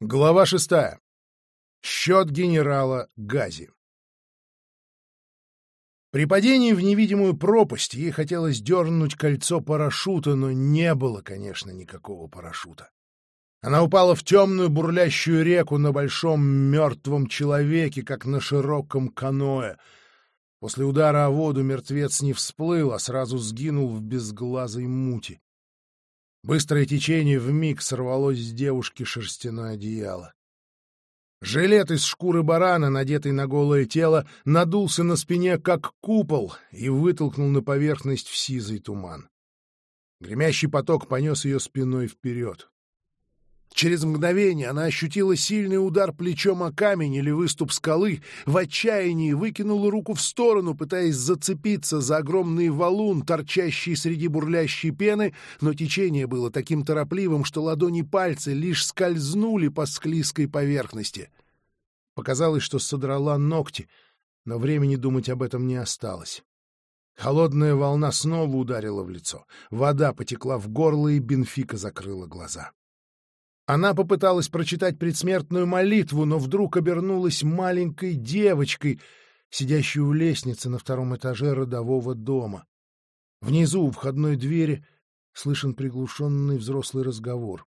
Глава шестая. Счет генерала Гази. При падении в невидимую пропасть ей хотелось дернуть кольцо парашюта, но не было, конечно, никакого парашюта. Она упала в темную бурлящую реку на большом мертвом человеке, как на широком каное. После удара о воду мертвец не всплыл, а сразу сгинул в безглазой мути. Быстрое течение вмиг сорвалось с девушки шерстяное одеяло. Жилет из шкуры барана, надетый на голое тело, надулся на спине, как купол, и вытолкнул на поверхность в сизый туман. Гремящий поток понес ее спиной вперед. Через мгновение она ощутила сильный удар плечом о камень или выступ скалы, в отчаянии выкинула руку в сторону, пытаясь зацепиться за огромный валун, торчащий среди бурлящей пены, но течение было таким торопливым, что ладони пальцы лишь скользнули по склизкой поверхности. Показалось, что содрала ногти, но времени думать об этом не осталось. Холодная волна снова ударила в лицо. Вода потекла в горло, и Бенфика закрыла глаза. Она попыталась прочитать предсмертную молитву, но вдруг обернулась маленькой девочкой, сидящей у лестницы на втором этаже родового дома. Внизу, у входной двери, слышен приглушенный взрослый разговор.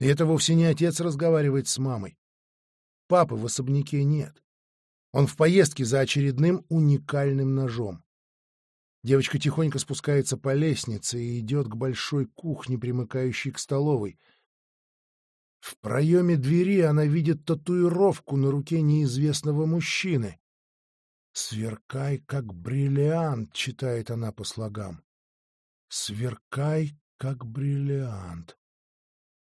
И это вовсе не отец разговаривает с мамой. Папы в особняке нет. Он в поездке за очередным уникальным ножом. Девочка тихонько спускается по лестнице и идет к большой кухне, примыкающей к столовой — в проеме двери она видит татуировку на руке неизвестного мужчины. «Сверкай, как бриллиант», — читает она по слогам. «Сверкай, как бриллиант».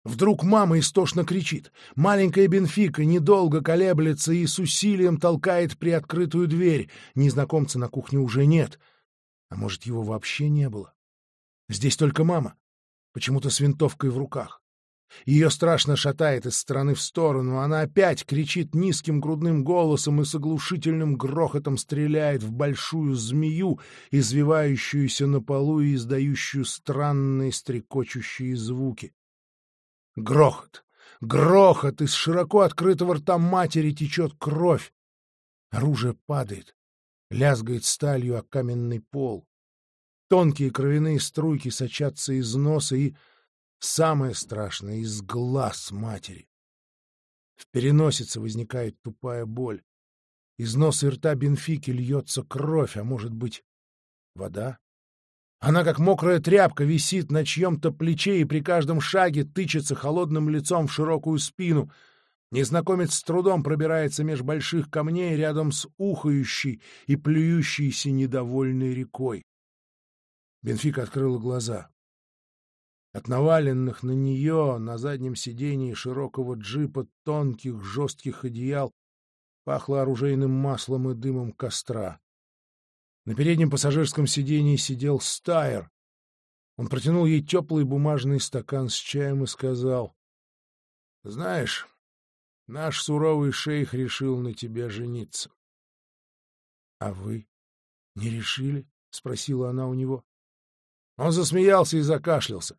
Вдруг мама истошно кричит. Маленькая Бенфика недолго колеблется и с усилием толкает приоткрытую дверь. Незнакомца на кухне уже нет. А может, его вообще не было? Здесь только мама, почему-то с винтовкой в руках. Ее страшно шатает из стороны в сторону, она опять кричит низким грудным голосом и с оглушительным грохотом стреляет в большую змею, извивающуюся на полу и издающую странные стрекочущие звуки. Грохот! Грохот! Из широко открытого рта матери течет кровь. Оружие падает, лязгает сталью о каменный пол. Тонкие кровяные струйки сочатся из носа и Самое страшное — из глаз матери. В переносице возникает тупая боль. Из носа и рта Бенфики льется кровь, а может быть, вода? Она, как мокрая тряпка, висит на чьем-то плече и при каждом шаге тычется холодным лицом в широкую спину. Незнакомец с трудом пробирается меж больших камней рядом с ухающей и плюющейся недовольной рекой. Бенфика открыла глаза. От наваленных на нее на заднем сидении широкого джипа тонких жестких одеял пахло оружейным маслом и дымом костра. На переднем пассажирском сидении сидел Стайер. Он протянул ей теплый бумажный стакан с чаем и сказал, — Знаешь, наш суровый шейх решил на тебя жениться. — А вы не решили? — спросила она у него. Он засмеялся и закашлялся.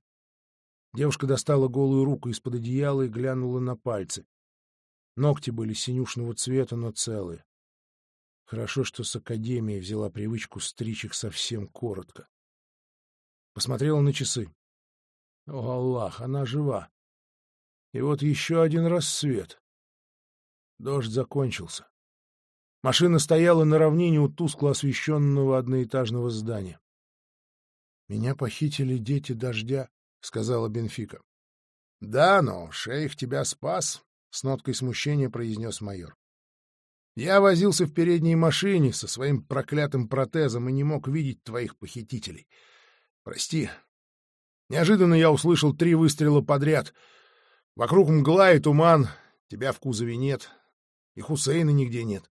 Девушка достала голую руку из-под одеяла и глянула на пальцы. Ногти были синюшного цвета, но целые. Хорошо, что с академией взяла привычку стричь их совсем коротко. Посмотрела на часы. О, Аллах, она жива. И вот еще один рассвет. Дождь закончился. Машина стояла на равнине у тускло освещенного одноэтажного здания. Меня похитили дети дождя — сказала Бенфика. — Да, но шейх тебя спас, — с ноткой смущения произнес майор. Я возился в передней машине со своим проклятым протезом и не мог видеть твоих похитителей. Прости. Неожиданно я услышал три выстрела подряд. Вокруг мгла и туман, тебя в кузове нет, и Хусейна нигде нет.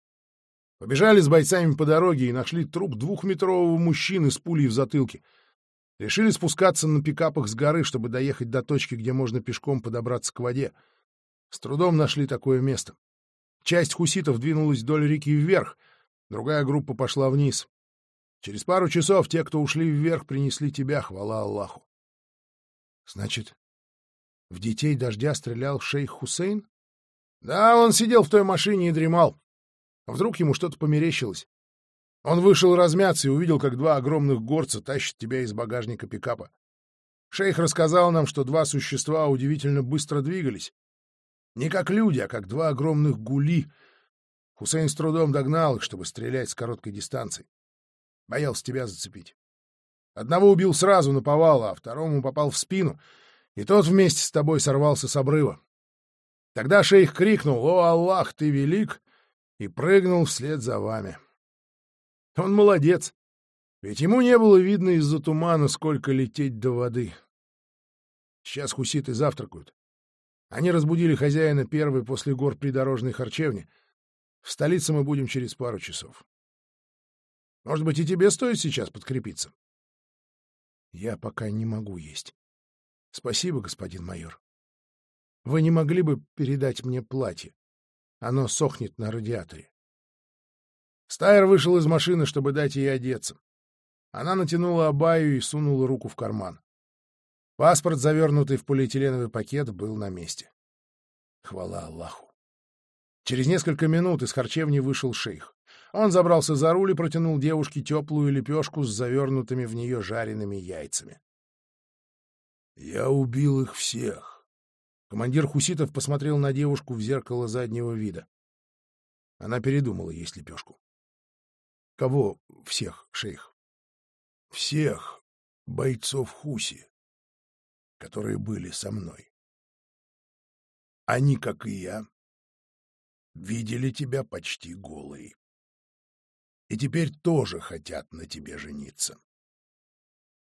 Побежали с бойцами по дороге и нашли труп двухметрового мужчины с пулей в затылке — Решили спускаться на пикапах с горы, чтобы доехать до точки, где можно пешком подобраться к воде. С трудом нашли такое место. Часть хуситов двинулась вдоль реки вверх, другая группа пошла вниз. Через пару часов те, кто ушли вверх, принесли тебя, хвала Аллаху. Значит, в детей дождя стрелял шейх Хусейн? Да, он сидел в той машине и дремал. Вдруг ему что-то померещилось. Он вышел размяться и увидел, как два огромных горца тащат тебя из багажника пикапа. Шейх рассказал нам, что два существа удивительно быстро двигались. Не как люди, а как два огромных гули. Хусейн с трудом догнал их, чтобы стрелять с короткой дистанции. Боялся тебя зацепить. Одного убил сразу на повал, а второму попал в спину, и тот вместе с тобой сорвался с обрыва. Тогда шейх крикнул «О, Аллах, ты велик!» и прыгнул вслед за вами. Он молодец, ведь ему не было видно из-за тумана, сколько лететь до воды. Сейчас хуситы завтракают. Они разбудили хозяина первой после гор придорожной харчевни. В столице мы будем через пару часов. Может быть, и тебе стоит сейчас подкрепиться? Я пока не могу есть. Спасибо, господин майор. Вы не могли бы передать мне платье? Оно сохнет на радиаторе. Стайер вышел из машины, чтобы дать ей одеться. Она натянула абаю и сунула руку в карман. Паспорт, завернутый в полиэтиленовый пакет, был на месте. Хвала Аллаху. Через несколько минут из харчевни вышел шейх. Он забрался за руль и протянул девушке теплую лепешку с завернутыми в нее жареными яйцами. «Я убил их всех». Командир хуситов посмотрел на девушку в зеркало заднего вида. Она передумала есть лепешку. «Кого всех, шейх?» «Всех бойцов Хуси, которые были со мной. Они, как и я, видели тебя почти голой и теперь тоже хотят на тебе жениться.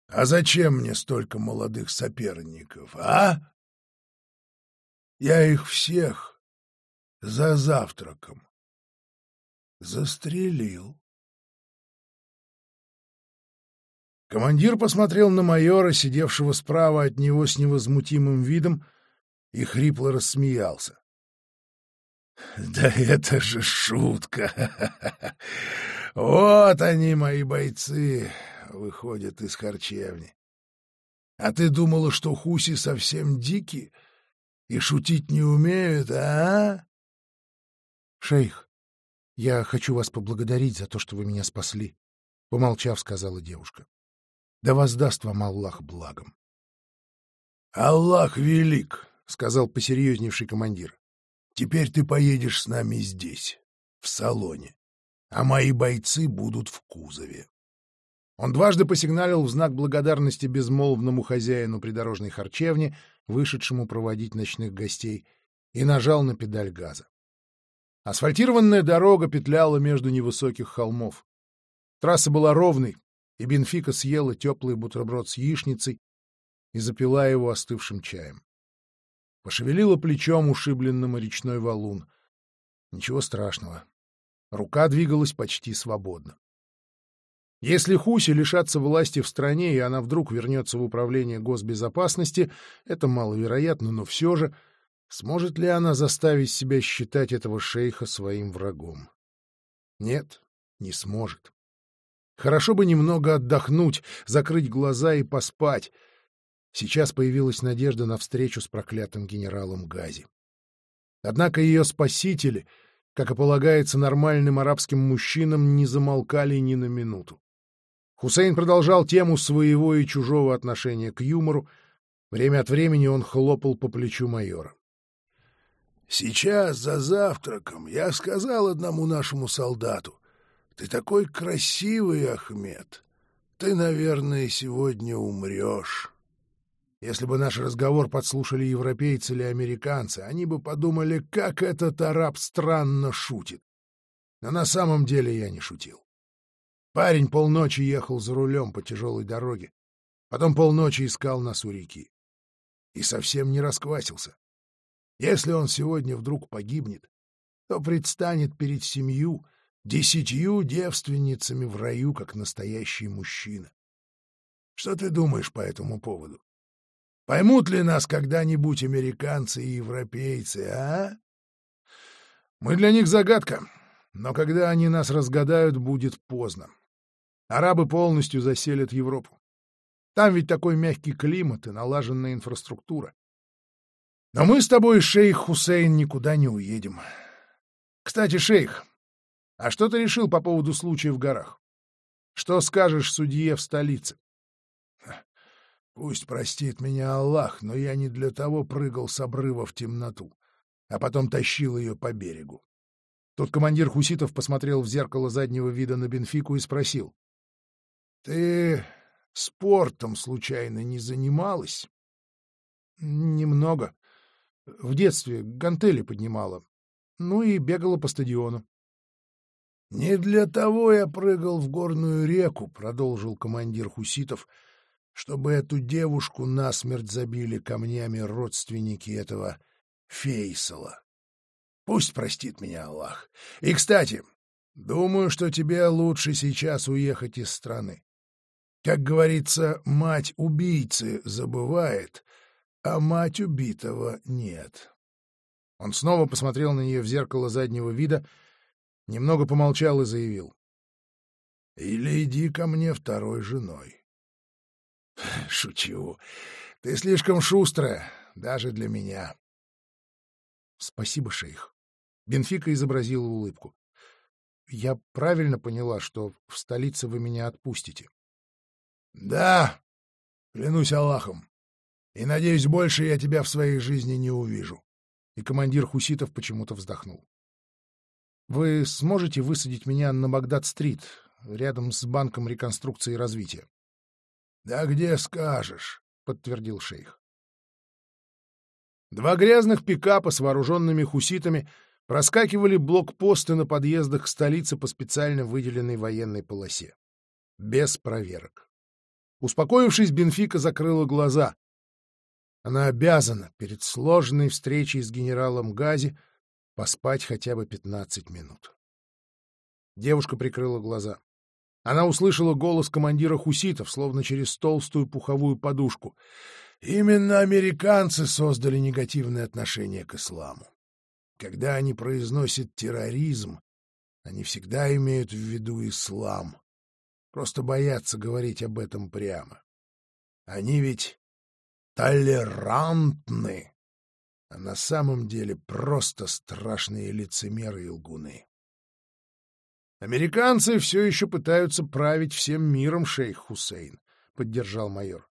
А зачем мне столько молодых соперников, а? Я их всех за завтраком застрелил. Командир посмотрел на майора, сидевшего справа от него с невозмутимым видом, и хрипло рассмеялся. — Да это же шутка! Вот они, мои бойцы, выходят из харчевни. А ты думала, что хуси совсем дикие и шутить не умеют, а? Шейх, я хочу вас поблагодарить за то, что вы меня спасли, — помолчав, сказала девушка. Да воздаст вам Аллах благом. Аллах велик, — сказал посерьезневший командир. Теперь ты поедешь с нами здесь, в салоне а мои бойцы будут в кузове. Он дважды посигналил в знак благодарности безмолвному хозяину придорожной харчевни, вышедшему проводить ночных гостей, и нажал на педаль газа. Асфальтированная дорога петляла между невысоких холмов. Трасса была ровной, и Бенфика съела теплый бутерброд с яичницей и запила его остывшим чаем. Пошевелила плечом ушибленным речной валун. Ничего страшного. Рука двигалась почти свободно. Если Хуси лишатся власти в стране, и она вдруг вернется в управление госбезопасности, это маловероятно, но все же, сможет ли она заставить себя считать этого шейха своим врагом? Нет, не сможет. Хорошо бы немного отдохнуть, закрыть глаза и поспать. Сейчас появилась надежда на встречу с проклятым генералом Гази. Однако ее спасители — как и полагается нормальным арабским мужчинам, не замолкали ни на минуту. Хусейн продолжал тему своего и чужого отношения к юмору. Время от времени он хлопал по плечу майора. «Сейчас, за завтраком, я сказал одному нашему солдату, «Ты такой красивый, Ахмед! Ты, наверное, сегодня умрешь». Если бы наш разговор подслушали европейцы или американцы, они бы подумали, как этот араб странно шутит. Но на самом деле я не шутил. Парень полночи ехал за рулем по тяжелой дороге, потом полночи искал нас у реки. И совсем не расквасился. Если он сегодня вдруг погибнет, то предстанет перед семью, десятью девственницами в раю, как настоящий мужчина. Что ты думаешь по этому поводу? Поймут ли нас когда-нибудь американцы и европейцы, а? Мы для них загадка, но когда они нас разгадают, будет поздно. Арабы полностью заселят Европу. Там ведь такой мягкий климат и налаженная инфраструктура. Но мы с тобой, шейх Хусейн, никуда не уедем. Кстати, шейх, а что ты решил по поводу случая в горах? Что скажешь судье в столице? Пусть простит меня Аллах, но я не для того прыгал с обрыва в темноту, а потом тащил ее по берегу. Тут командир хуситов посмотрел в зеркало заднего вида на Бенфику и спросил. — Ты спортом случайно не занималась? — Немного. В детстве гантели поднимала. Ну и бегала по стадиону. — Не для того я прыгал в горную реку, — продолжил командир хуситов, — чтобы эту девушку насмерть забили камнями родственники этого Фейсала. Пусть простит меня Аллах. И, кстати, думаю, что тебе лучше сейчас уехать из страны. Как говорится, мать убийцы забывает, а мать убитого нет. Он снова посмотрел на нее в зеркало заднего вида, немного помолчал и заявил. — Или иди ко мне второй женой. — Шучу. Ты слишком шустрая, даже для меня. — Спасибо, шейх. Бенфика изобразила улыбку. — Я правильно поняла, что в столице вы меня отпустите? — Да, клянусь Аллахом. И, надеюсь, больше я тебя в своей жизни не увижу. И командир хуситов почему-то вздохнул. — Вы сможете высадить меня на Багдад-стрит, рядом с Банком реконструкции и развития? Да где скажешь, подтвердил шейх. Два грязных пикапа с вооруженными хуситами проскакивали блокпосты на подъездах к столице по специально выделенной военной полосе. Без проверок. Успокоившись, Бенфика закрыла глаза. Она обязана перед сложной встречей с генералом Гази поспать хотя бы пятнадцать минут. Девушка прикрыла глаза. Она услышала голос командира хуситов, словно через толстую пуховую подушку. Именно американцы создали негативное отношение к исламу. Когда они произносят терроризм, они всегда имеют в виду ислам. Просто боятся говорить об этом прямо. Они ведь толерантны, а на самом деле просто страшные лицемеры и лгуны. Американцы все еще пытаются править всем миром, шейх Хусейн, — поддержал майор.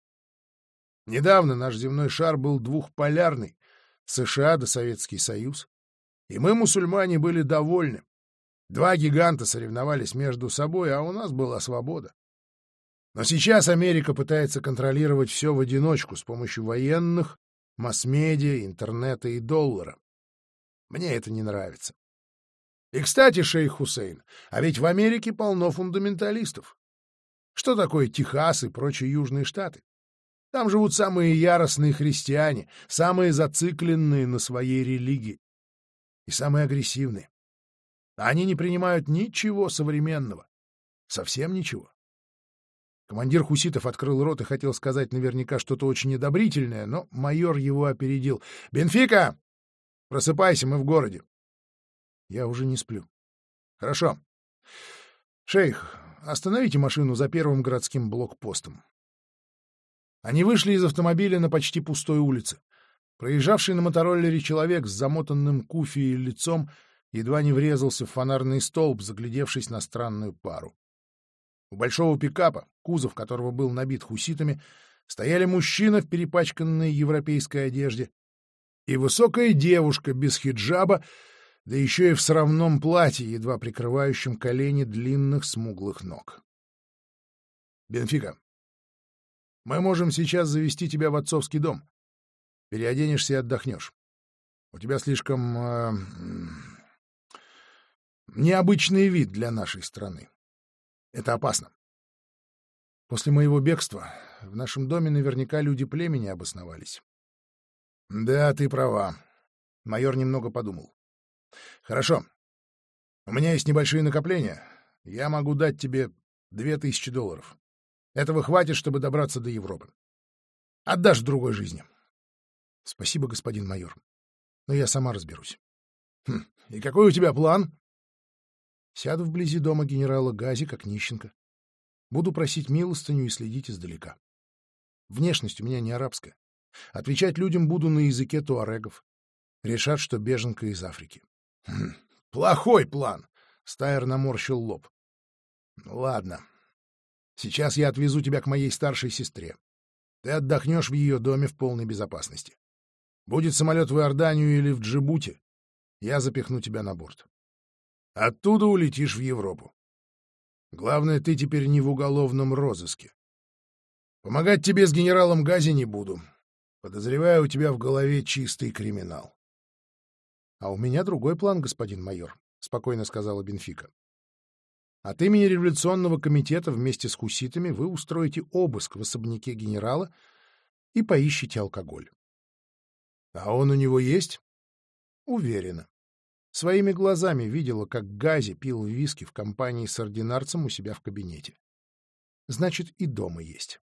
Недавно наш земной шар был двухполярный, США да Советский Союз, и мы, мусульмане, были довольны. Два гиганта соревновались между собой, а у нас была свобода. Но сейчас Америка пытается контролировать все в одиночку с помощью военных, масс-медиа, интернета и доллара. Мне это не нравится. И, кстати, шейх Хусейн, а ведь в Америке полно фундаменталистов. Что такое Техас и прочие южные штаты? Там живут самые яростные христиане, самые зацикленные на своей религии и самые агрессивные. Они не принимают ничего современного. Совсем ничего. Командир хуситов открыл рот и хотел сказать наверняка что-то очень одобрительное, но майор его опередил. «Бенфика! Просыпайся, мы в городе. Я уже не сплю. Хорошо. Шейх, остановите машину за первым городским блокпостом. Они вышли из автомобиля на почти пустой улице. Проезжавший на мотороллере человек с замотанным куфией лицом едва не врезался в фонарный столб, заглядевшись на странную пару. У большого пикапа, кузов которого был набит хуситами, стояли мужчина в перепачканной европейской одежде и высокая девушка без хиджаба да еще и в сравном платье, едва прикрывающем колени длинных смуглых ног. «Бенфика, мы можем сейчас завести тебя в отцовский дом. Переоденешься и отдохнешь. У тебя слишком... Э, необычный вид для нашей страны. Это опасно. После моего бегства в нашем доме наверняка люди племени обосновались. Да, ты права. Майор немного подумал. Хорошо. У меня есть небольшие накопления. Я могу дать тебе две тысячи долларов. Этого хватит, чтобы добраться до Европы. Отдашь другой жизни. Спасибо, господин майор. Но я сама разберусь. Хм, и какой у тебя план? Сяду вблизи дома генерала Гази, как нищенка. Буду просить милостыню и следить издалека. Внешность у меня не арабская. Отвечать людям буду на языке туарегов. Решат, что беженка из Африки. Хм, плохой план. Стайер наморщил лоб. Ладно. Сейчас я отвезу тебя к моей старшей сестре. Ты отдохнешь в ее доме в полной безопасности. Будет самолет в Иорданию или в Джибути, я запихну тебя на борт. Оттуда улетишь в Европу. Главное, ты теперь не в уголовном розыске. Помогать тебе с генералом Гази не буду. Подозреваю, у тебя в голове чистый криминал. — А у меня другой план, господин майор, — спокойно сказала Бенфика. От имени революционного комитета вместе с хуситами вы устроите обыск в особняке генерала и поищите алкоголь. — А он у него есть? — Уверена. Своими глазами видела, как Гази пил виски в компании с ординарцем у себя в кабинете. Значит, и дома есть.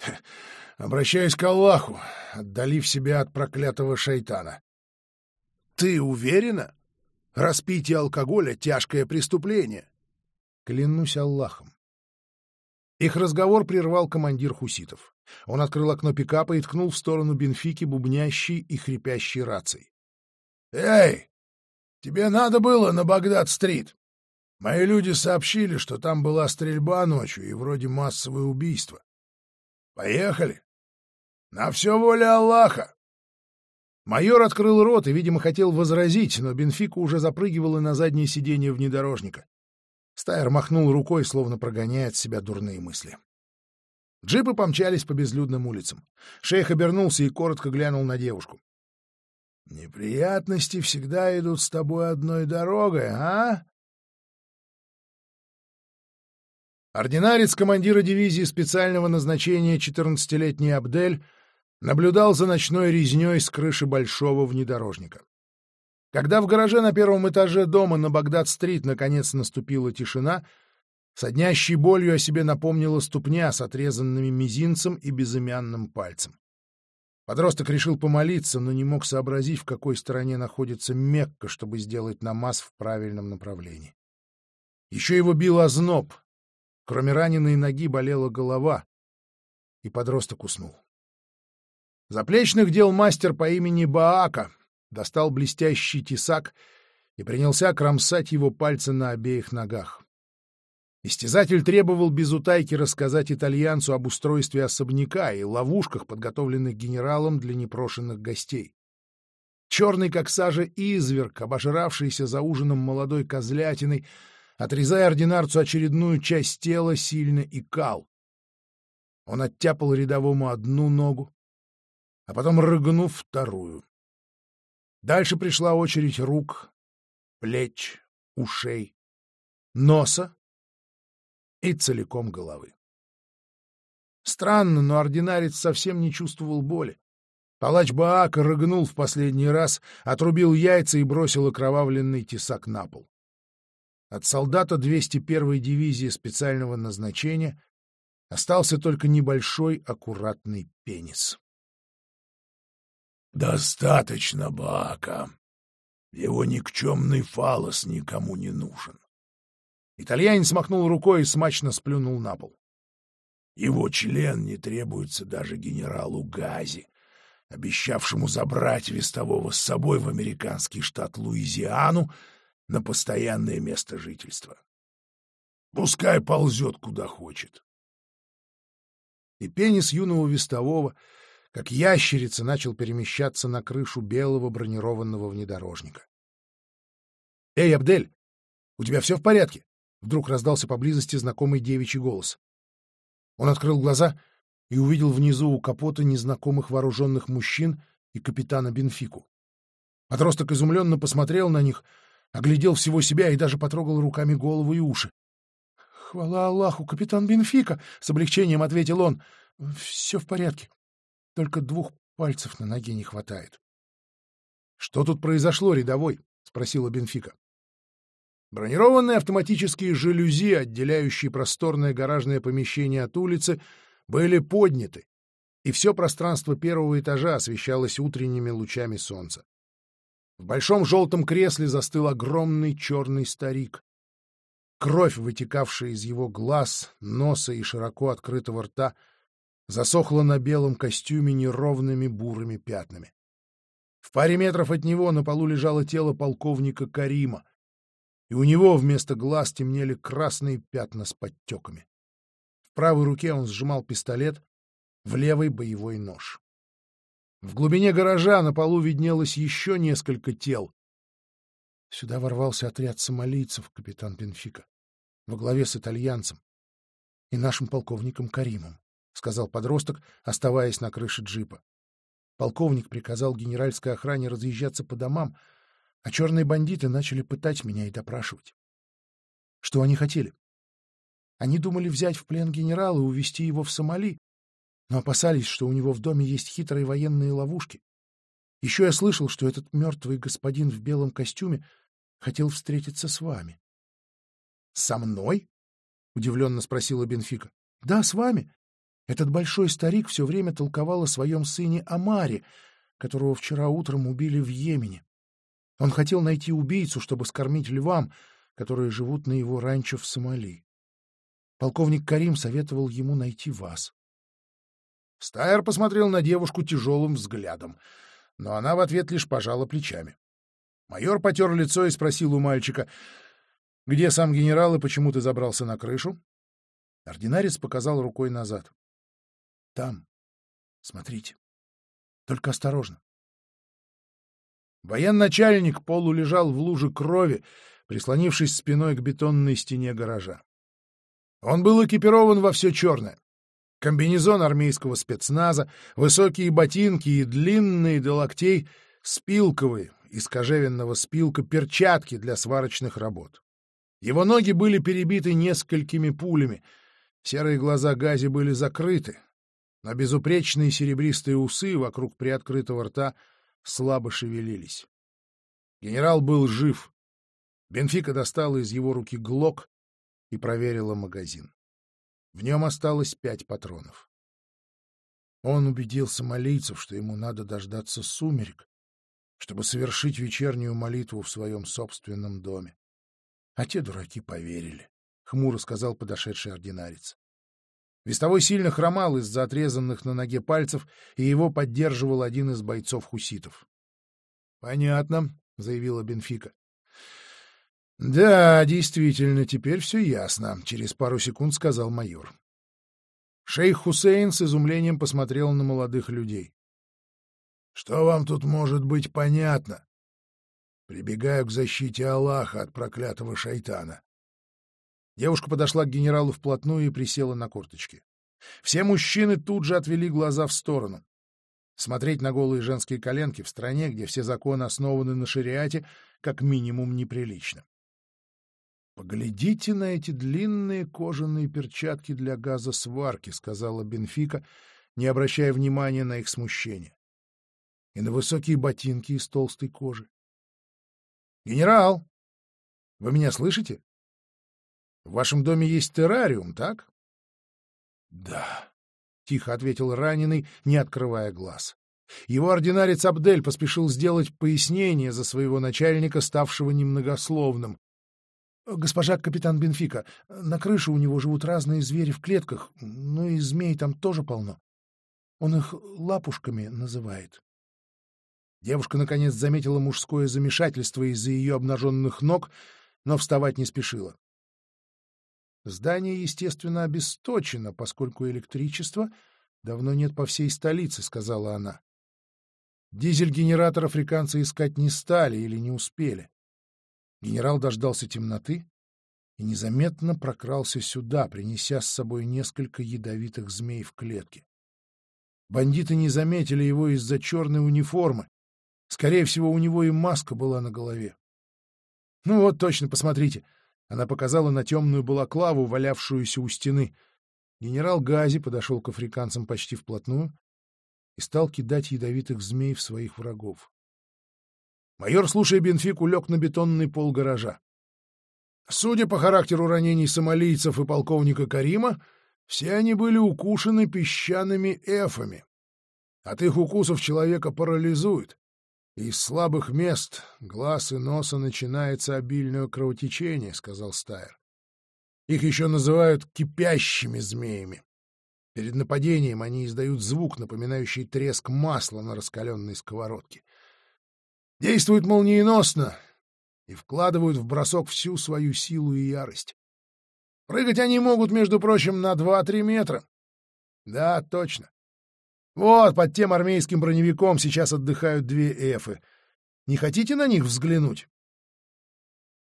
— Обращаюсь к Аллаху, отдалив себя от проклятого шайтана. — Ты уверена? Распитие алкоголя — тяжкое преступление. Клянусь Аллахом. Их разговор прервал командир хуситов. Он открыл окно пикапа и ткнул в сторону Бенфики бубнящей и хрипящей рацией. — Эй, тебе надо было на Багдад-стрит. Мои люди сообщили, что там была стрельба ночью и вроде массовое убийство. Поехали. На все воля Аллаха. Майор открыл рот и, видимо, хотел возразить, но Бенфика уже запрыгивала на заднее сиденье внедорожника. Стайер махнул рукой, словно прогоняя от себя дурные мысли. Джипы помчались по безлюдным улицам. Шейх обернулся и коротко глянул на девушку. — Неприятности всегда идут с тобой одной дорогой, а? Ординарец командира дивизии специального назначения 14-летний Абдель наблюдал за ночной резнёй с крыши большого внедорожника. Когда в гараже на первом этаже дома на Багдад-стрит наконец наступила тишина, соднящей болью о себе напомнила ступня с отрезанными мизинцем и безымянным пальцем. Подросток решил помолиться, но не мог сообразить, в какой стороне находится Мекка, чтобы сделать намаз в правильном направлении. Еще его бил озноб. Кроме раненой ноги болела голова, и подросток уснул. Заплечных дел мастер по имени Баака достал блестящий тесак и принялся кромсать его пальцы на обеих ногах. Истязатель требовал без утайки рассказать итальянцу об устройстве особняка и ловушках, подготовленных генералом для непрошенных гостей. Черный, как сажа, изверг, обожравшийся за ужином молодой козлятиной, отрезая ординарцу очередную часть тела, сильно икал. Он оттяпал рядовому одну ногу, а потом рыгнув вторую. Дальше пришла очередь рук, плеч, ушей, носа и целиком головы. Странно, но ординарец совсем не чувствовал боли. Палач Баака рыгнул в последний раз, отрубил яйца и бросил окровавленный тесак на пол. От солдата 201-й дивизии специального назначения остался только небольшой аккуратный пенис. Достаточно Бака. Его никчемный фалос никому не нужен. Итальянец махнул рукой и смачно сплюнул на пол. Его член не требуется даже генералу Гази, обещавшему забрать вестового с собой в американский штат Луизиану на постоянное место жительства. Пускай ползет куда хочет. И пенис юного вестового — как ящерица начал перемещаться на крышу белого бронированного внедорожника. «Эй, Абдель, у тебя все в порядке?» Вдруг раздался поблизости знакомый девичий голос. Он открыл глаза и увидел внизу у капота незнакомых вооруженных мужчин и капитана Бенфику. Подросток изумленно посмотрел на них, оглядел всего себя и даже потрогал руками голову и уши. — Хвала Аллаху, капитан Бенфика! — с облегчением ответил он. — Все в порядке. Только двух пальцев на ноге не хватает. — Что тут произошло, рядовой? — спросила Бенфика. Бронированные автоматические жалюзи, отделяющие просторное гаражное помещение от улицы, были подняты, и все пространство первого этажа освещалось утренними лучами солнца. В большом желтом кресле застыл огромный черный старик. Кровь, вытекавшая из его глаз, носа и широко открытого рта, засохла на белом костюме неровными бурыми пятнами. В паре метров от него на полу лежало тело полковника Карима, и у него вместо глаз темнели красные пятна с подтеками. В правой руке он сжимал пистолет, в левой — боевой нож. В глубине гаража на полу виднелось еще несколько тел. Сюда ворвался отряд сомалийцев, капитан Бенфика, во главе с итальянцем и нашим полковником Каримом, — сказал подросток, оставаясь на крыше джипа. Полковник приказал генеральской охране разъезжаться по домам, а черные бандиты начали пытать меня и допрашивать. Что они хотели? Они думали взять в плен генерала и увезти его в Сомали, но опасались, что у него в доме есть хитрые военные ловушки. Еще я слышал, что этот мертвый господин в белом костюме хотел встретиться с вами. — Со мной? — удивленно спросила Бенфика. — Да, с вами. Этот большой старик все время толковал о своем сыне Амаре, которого вчера утром убили в Йемене. Он хотел найти убийцу, чтобы скормить львам, которые живут на его ранчо в Сомали. Полковник Карим советовал ему найти вас. Стайер посмотрел на девушку тяжелым взглядом, но она в ответ лишь пожала плечами. Майор потер лицо и спросил у мальчика, «Где сам генерал и почему ты забрался на крышу?» Ординарец показал рукой назад. «Там. Смотрите. Только осторожно». Военачальник полулежал в луже крови, прислонившись спиной к бетонной стене гаража. Он был экипирован во все черное. Комбинезон армейского спецназа, высокие ботинки и длинные до локтей спилковые, из кожевенного спилка, перчатки для сварочных работ. Его ноги были перебиты несколькими пулями, серые глаза Гази были закрыты, но безупречные серебристые усы вокруг приоткрытого рта слабо шевелились. Генерал был жив. Бенфика достала из его руки глок и проверила магазин. В нем осталось пять патронов. Он убедил сомалийцев, что ему надо дождаться сумерек, чтобы совершить вечернюю молитву в своем собственном доме. А те дураки поверили, — хмуро сказал подошедший ординарец. Вестовой сильно хромал из-за отрезанных на ноге пальцев, и его поддерживал один из бойцов хуситов. — Понятно, — заявила Бенфика. «Да, действительно, теперь все ясно», — через пару секунд сказал майор. Шейх Хусейн с изумлением посмотрел на молодых людей. «Что вам тут может быть понятно?» «Прибегаю к защите Аллаха от проклятого шайтана». Девушка подошла к генералу вплотную и присела на корточки. Все мужчины тут же отвели глаза в сторону. Смотреть на голые женские коленки в стране, где все законы основаны на шариате, как минимум неприлично. «Поглядите на эти длинные кожаные перчатки для газосварки», — сказала Бенфика, не обращая внимания на их смущение. «И на высокие ботинки из толстой кожи». «Генерал, вы меня слышите? В вашем доме есть террариум, так?» «Да», — тихо ответил раненый, не открывая глаз. Его ординарец Абдель поспешил сделать пояснение за своего начальника, ставшего немногословным. «Госпожа капитан Бенфика, на крыше у него живут разные звери в клетках, но и змей там тоже полно. Он их лапушками называет». Девушка, наконец, заметила мужское замешательство из-за ее обнаженных ног, но вставать не спешила. Здание, естественно, обесточено, поскольку электричества давно нет по всей столице, — сказала она. Дизель-генератор африканцы искать не стали или не успели. Генерал дождался темноты и незаметно прокрался сюда, принеся с собой несколько ядовитых змей в клетке. Бандиты не заметили его из-за черной униформы. Скорее всего, у него и маска была на голове. Ну вот, точно, посмотрите. Она показала на темную балаклаву, валявшуюся у стены. Генерал Гази подошел к африканцам почти вплотную и стал кидать ядовитых змей в своих врагов. Майор, слушая Бенфику, лег на бетонный пол гаража. Судя по характеру ранений сомалийцев и полковника Карима, все они были укушены песчаными эфами. От их укусов человека парализует. Из слабых мест, глаз и носа, начинается обильное кровотечение, — сказал Стайер. Их еще называют кипящими змеями. Перед нападением они издают звук, напоминающий треск масла на раскаленной сковородке. Действуют молниеносно и вкладывают в бросок всю свою силу и ярость. Прыгать они могут, между прочим, на 2-3 метра. Да, точно. Вот под тем армейским броневиком сейчас отдыхают две эфы. Не хотите на них взглянуть?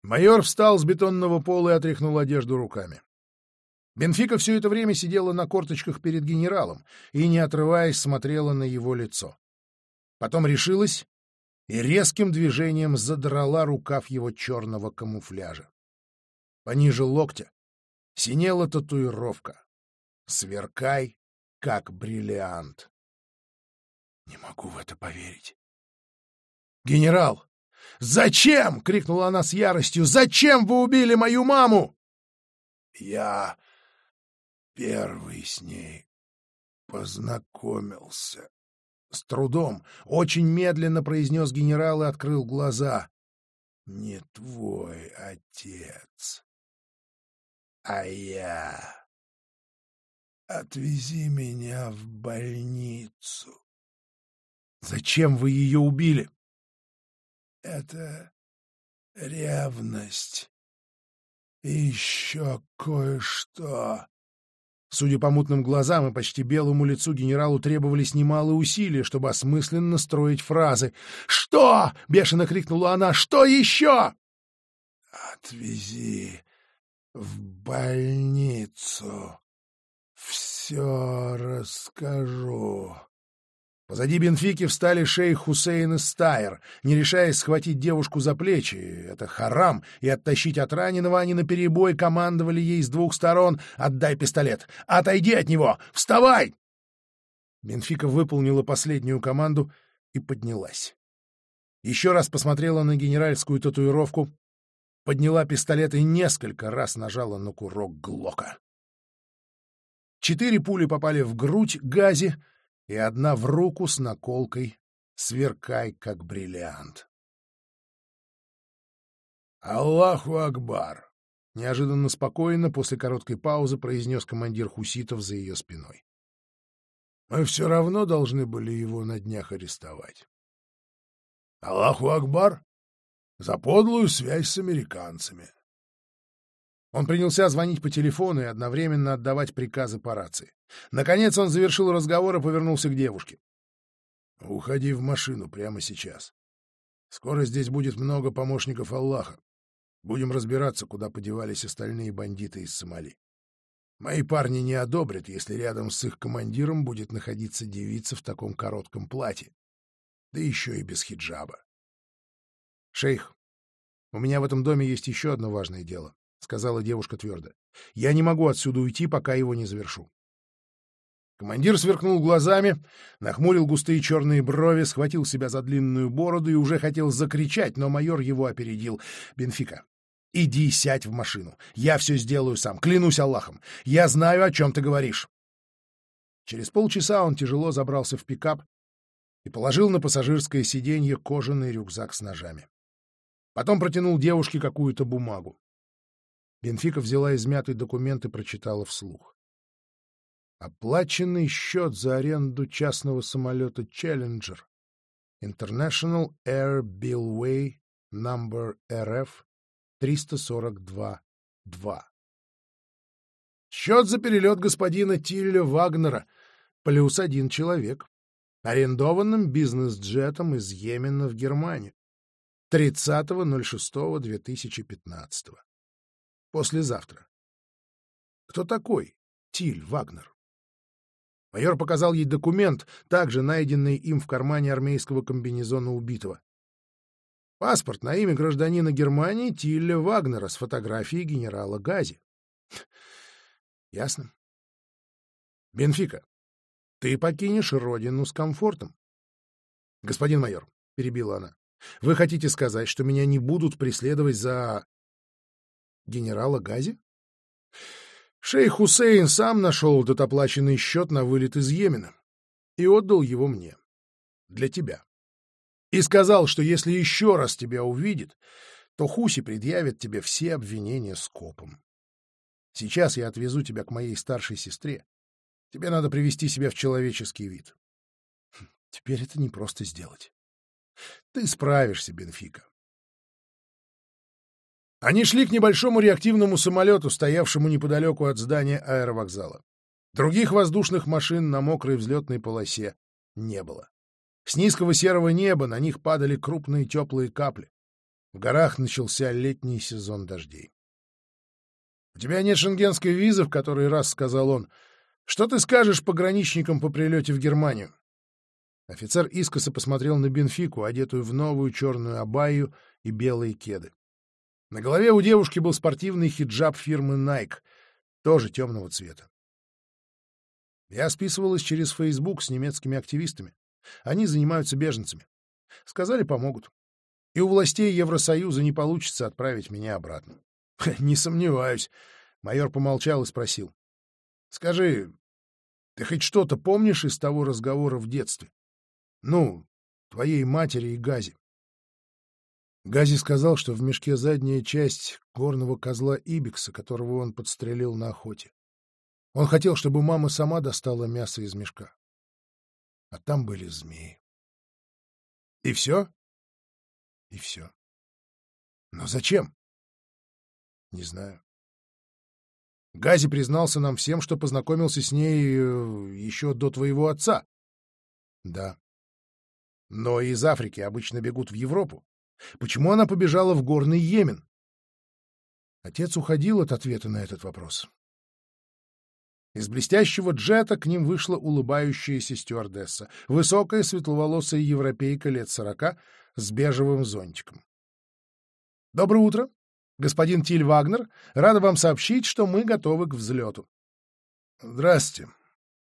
Майор встал с бетонного пола и отряхнул одежду руками. Бенфика все это время сидела на корточках перед генералом и, не отрываясь, смотрела на его лицо. Потом решилась и резким движением задрала рукав его черного камуфляжа. Пониже локтя синела татуировка «Сверкай, как бриллиант». Не могу в это поверить. «Генерал! Зачем?» — крикнула она с яростью. «Зачем вы убили мою маму?» «Я первый с ней познакомился. С трудом, очень медленно произнес генерал и открыл глаза. Не твой отец, а я. Отвези меня в больницу. Зачем вы ее убили? Это ревность. И еще кое-что. Судя по мутным глазам и почти белому лицу, генералу требовались немалые усилия, чтобы осмысленно строить фразы. «Что?» — бешено крикнула она. «Что еще?» «Отвези в больницу. Все расскажу». Позади Бенфики встали шейх Хусейн и Стайер, не решаясь схватить девушку за плечи. Это харам, и оттащить от раненого они наперебой командовали ей с двух сторон. «Отдай пистолет! Отойди от него! Вставай!» Бенфика выполнила последнюю команду и поднялась. Еще раз посмотрела на генеральскую татуировку, подняла пистолет и несколько раз нажала на курок Глока. Четыре пули попали в грудь Гази, и одна в руку с наколкой «Сверкай, как бриллиант». «Аллаху Акбар!» — неожиданно спокойно после короткой паузы произнес командир хуситов за ее спиной. «Мы все равно должны были его на днях арестовать». «Аллаху Акбар! За подлую связь с американцами!» Он принялся звонить по телефону и одновременно отдавать приказы по рации. Наконец он завершил разговор и повернулся к девушке. «Уходи в машину прямо сейчас. Скоро здесь будет много помощников Аллаха. Будем разбираться, куда подевались остальные бандиты из Сомали. Мои парни не одобрят, если рядом с их командиром будет находиться девица в таком коротком платье, да еще и без хиджаба. Шейх, у меня в этом доме есть еще одно важное дело. — сказала девушка твердо. — Я не могу отсюда уйти, пока его не завершу. Командир сверкнул глазами, нахмурил густые черные брови, схватил себя за длинную бороду и уже хотел закричать, но майор его опередил. — Бенфика, иди сядь в машину. Я все сделаю сам, клянусь Аллахом. Я знаю, о чем ты говоришь. Через полчаса он тяжело забрался в пикап и положил на пассажирское сиденье кожаный рюкзак с ножами. Потом протянул девушке какую-то бумагу. Бенфика взяла измятый документ и прочитала вслух. Оплаченный счет за аренду частного самолета «Челленджер». International Air Billway Number RF 342-2. Счет за перелет господина Тилля Вагнера плюс один человек, арендованным бизнес-джетом из Йемена в Германию 30.06.2015 послезавтра. Кто такой Тиль Вагнер? Майор показал ей документ, также найденный им в кармане армейского комбинезона убитого. Паспорт на имя гражданина Германии Тилля Вагнера с фотографией генерала Гази. Ясно. Бенфика, ты покинешь родину с комфортом. Господин майор, — перебила она, — вы хотите сказать, что меня не будут преследовать за Генерала Гази? Шейх Хусейн сам нашел этот оплаченный счет на вылет из Йемена и отдал его мне. Для тебя. И сказал, что если еще раз тебя увидит, то Хуси предъявит тебе все обвинения скопом. Сейчас я отвезу тебя к моей старшей сестре. Тебе надо привести себя в человеческий вид. Хм, теперь это не просто сделать. Ты справишься, Бенфика. Они шли к небольшому реактивному самолету, стоявшему неподалеку от здания аэровокзала. Других воздушных машин на мокрой взлетной полосе не было. С низкого серого неба на них падали крупные теплые капли. В горах начался летний сезон дождей. — У тебя нет шенгенской визы, в который раз сказал он. Что ты скажешь пограничникам по прилете в Германию? Офицер искоса посмотрел на Бенфику, одетую в новую черную абайю и белые кеды. На голове у девушки был спортивный хиджаб фирмы Nike, тоже темного цвета. Я списывалась через Facebook с немецкими активистами. Они занимаются беженцами. Сказали, помогут. И у властей Евросоюза не получится отправить меня обратно. — Не сомневаюсь. Майор помолчал и спросил. — Скажи, ты хоть что-то помнишь из того разговора в детстве? Ну, твоей матери и Гази. Гази сказал, что в мешке задняя часть горного козла Ибикса, которого он подстрелил на охоте. Он хотел, чтобы мама сама достала мясо из мешка. А там были змеи. И все? И все. Но зачем? Не знаю. Гази признался нам всем, что познакомился с ней э, еще до твоего отца. Да. Но из Африки обычно бегут в Европу. Почему она побежала в горный Йемен? Отец уходил от ответа на этот вопрос. Из блестящего джета к ним вышла улыбающаяся стюардесса, высокая светловолосая европейка лет сорока с бежевым зонтиком. — Доброе утро, господин Тиль Вагнер. Рада вам сообщить, что мы готовы к взлету. — Здравствуйте.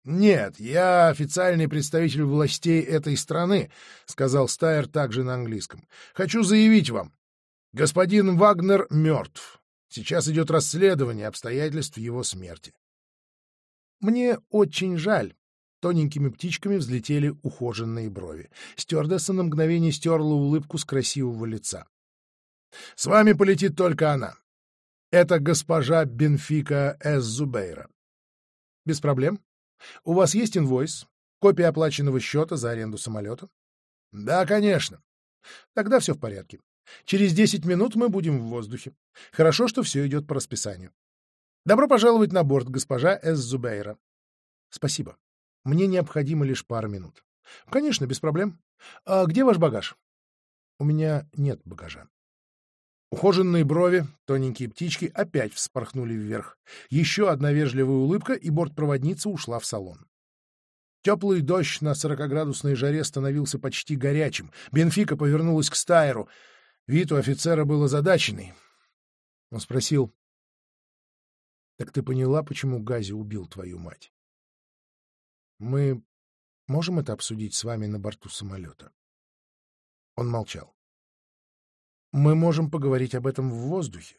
«Нет, я официальный представитель властей этой страны», — сказал Стайер также на английском. «Хочу заявить вам. Господин Вагнер мертв. Сейчас идет расследование обстоятельств его смерти». «Мне очень жаль». Тоненькими птичками взлетели ухоженные брови. Стюардесса на мгновение стерла улыбку с красивого лица. «С вами полетит только она. Это госпожа Бенфика Эс Зубейра». «Без проблем. У вас есть инвойс? Копия оплаченного счета за аренду самолета? Да, конечно. Тогда все в порядке. Через десять минут мы будем в воздухе. Хорошо, что все идет по расписанию. Добро пожаловать на борт, госпожа Эс Зубейра. Спасибо. Мне необходимо лишь пара минут. Конечно, без проблем. А где ваш багаж? У меня нет багажа. Ухоженные брови, тоненькие птички опять вспорхнули вверх. Еще одна вежливая улыбка, и бортпроводница ушла в салон. Теплый дождь на сорокоградусной жаре становился почти горячим. Бенфика повернулась к Стайеру. Вид у офицера был озадаченный. Он спросил, «Так ты поняла, почему Гази убил твою мать? Мы можем это обсудить с вами на борту самолета?» Он молчал. Мы можем поговорить об этом в воздухе.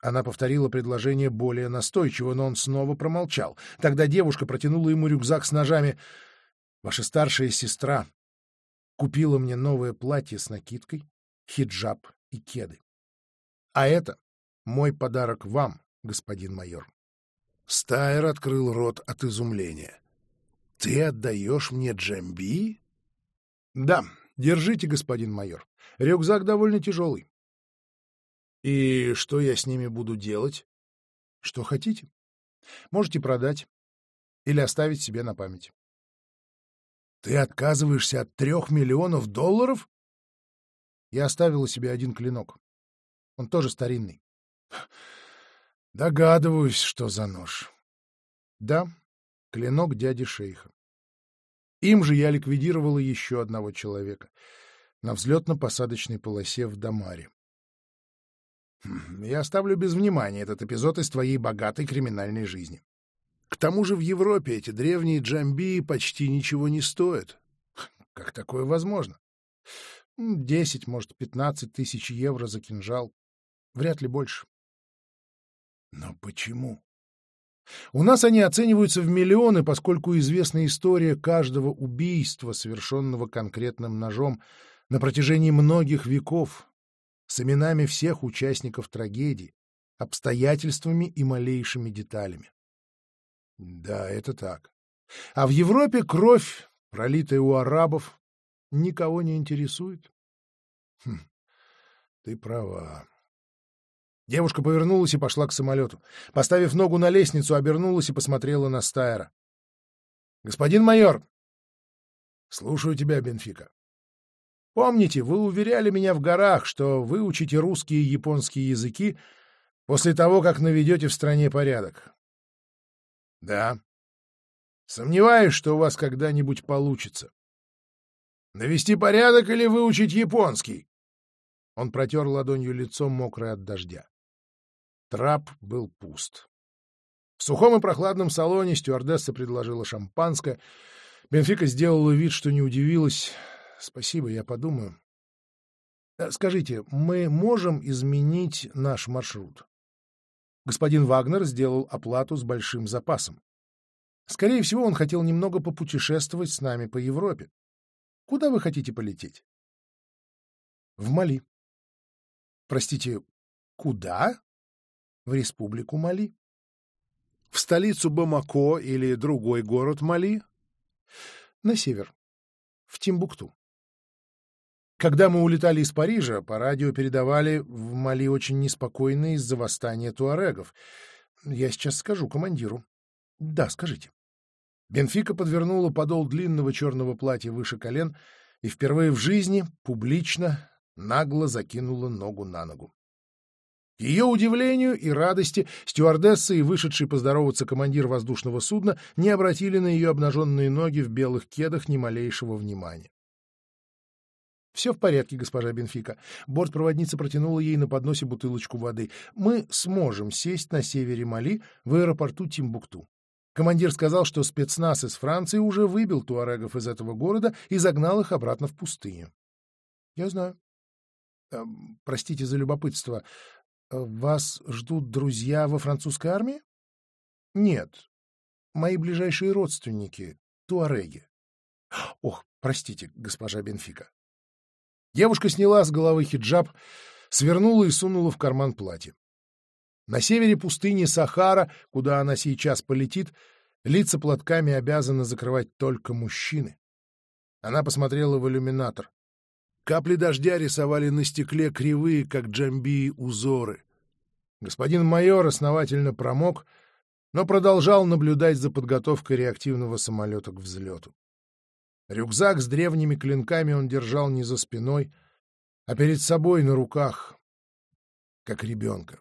Она повторила предложение более настойчиво, но он снова промолчал. Тогда девушка протянула ему рюкзак с ножами. «Ваша старшая сестра купила мне новое платье с накидкой, хиджаб и кеды. А это мой подарок вам, господин майор». Стайер открыл рот от изумления. «Ты отдаешь мне Джемби?» «Да, держите, господин майор. Рюкзак довольно тяжелый. И что я с ними буду делать? Что хотите. Можете продать или оставить себе на память. Ты отказываешься от трех миллионов долларов? Я оставила себе один клинок. Он тоже старинный. Догадываюсь, что за нож. Да, клинок дяди шейха. Им же я ликвидировала еще одного человека — на взлетно-посадочной полосе в Дамаре. Хм, я оставлю без внимания этот эпизод из твоей богатой криминальной жизни. К тому же в Европе эти древние джамби почти ничего не стоят. Как такое возможно? Десять, может, пятнадцать тысяч евро за кинжал. Вряд ли больше. Но почему? У нас они оцениваются в миллионы, поскольку известна история каждого убийства, совершенного конкретным ножом, на протяжении многих веков с именами всех участников трагедии, обстоятельствами и малейшими деталями. Да, это так. А в Европе кровь, пролитая у арабов, никого не интересует. Хм, ты права. Девушка повернулась и пошла к самолету. Поставив ногу на лестницу, обернулась и посмотрела на Стайера. — Господин майор! — Слушаю тебя, Бенфика. Помните, вы уверяли меня в горах, что выучите русский и японский языки после того, как наведете в стране порядок. — Да. Сомневаюсь, что у вас когда-нибудь получится. Навести порядок или выучить японский? Он протер ладонью лицо, мокрое от дождя. Трап был пуст. В сухом и прохладном салоне стюардесса предложила шампанское. Бенфика сделала вид, что не удивилась. «Спасибо, я подумаю». Э, «Скажите, мы можем изменить наш маршрут?» Господин Вагнер сделал оплату с большим запасом. Скорее всего, он хотел немного попутешествовать с нами по Европе. Куда вы хотите полететь? В Мали. Простите, куда? В республику Мали. В столицу Бамако или другой город Мали? На север. В Тимбукту. Когда мы улетали из Парижа, по радио передавали в Мали очень неспокойно из-за восстания туарегов. Я сейчас скажу командиру. Да, скажите. Бенфика подвернула подол длинного черного платья выше колен и впервые в жизни публично нагло закинула ногу на ногу. К ее удивлению и радости стюардесса и вышедший поздороваться командир воздушного судна не обратили на ее обнаженные ноги в белых кедах ни малейшего внимания. «Все в порядке, госпожа Бенфика». Бортпроводница протянула ей на подносе бутылочку воды. «Мы сможем сесть на севере Мали в аэропорту Тимбукту. Командир сказал, что спецназ из Франции уже выбил туарегов из этого города и загнал их обратно в пустыню. Я знаю. Э, простите за любопытство. Вас ждут друзья во французской армии? Нет. Мои ближайшие родственники, туареги. Ох, простите, госпожа Бенфика. Девушка сняла с головы хиджаб, свернула и сунула в карман платье. На севере пустыни Сахара, куда она сейчас полетит, лица платками обязаны закрывать только мужчины. Она посмотрела в иллюминатор. Капли дождя рисовали на стекле кривые, как джамбии, узоры. Господин майор основательно промок, но продолжал наблюдать за подготовкой реактивного самолета к взлету. Рюкзак с древними клинками он держал не за спиной, а перед собой на руках, как ребенка.